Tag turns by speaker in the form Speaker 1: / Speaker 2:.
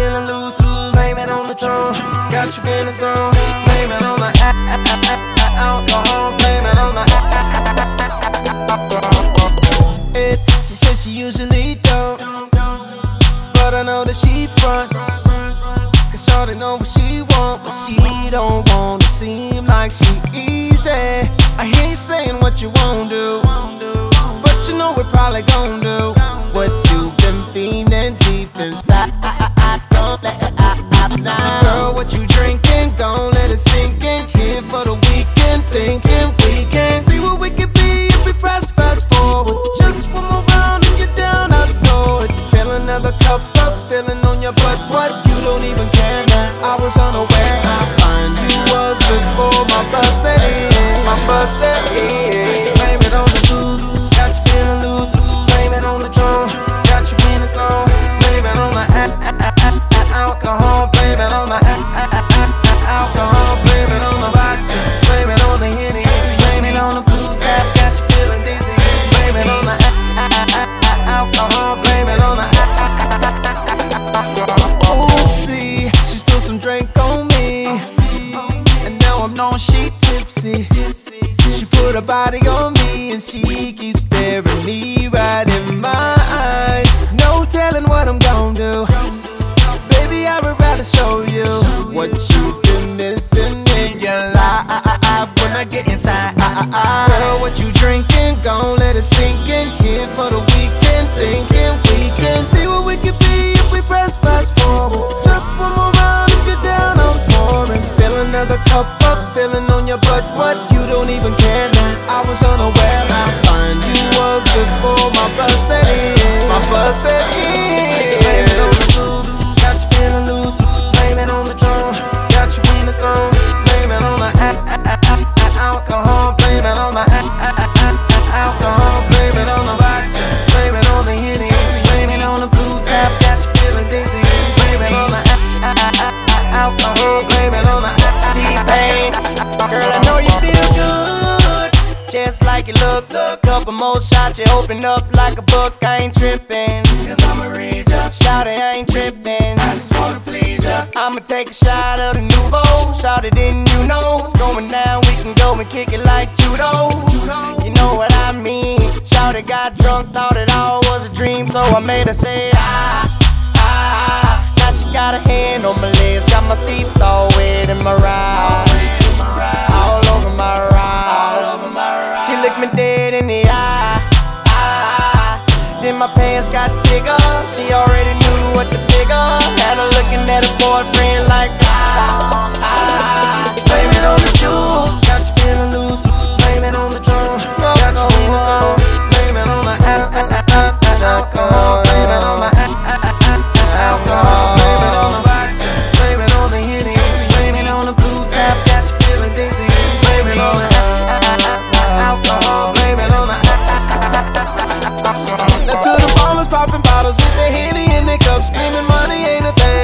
Speaker 1: feeling loose, blame it on the drum. Got you in the zone, blame it on the alcohol, blame it on the it. She says she usually don't, but I know that she front. Cause Shorty know what she want, but she don't wanna seem like she easy. I hear you saying what you won't do, but you know we're probably gon' do what drink on me, and now I'm known she tipsy. She put her body on me, and she keeps staring me right in my eyes. No telling what I'm gonna do. Baby, I would rather show you what you've been missing in your life when I get inside. Girl, what you drinking? Gon' let it sink in. Here for the weekend, thinking just like you look. Couple more shots, you open up like a book. I ain't tripping, cause I'ma read ya. Shout it, I ain't tripping. I just wanna please ya. I'ma take a shot of the nouveau. Shout it, didn't you know what's going down? We can go and kick it like judo. You know what I mean? Shout it, got drunk, thought it all was a dream, so I made her say ah ah. Now she got a hand on my legs, got my seats all wet in my ride. My pants got bigger. She already popping bottles with their henny in their cups, screaming money ain't a thing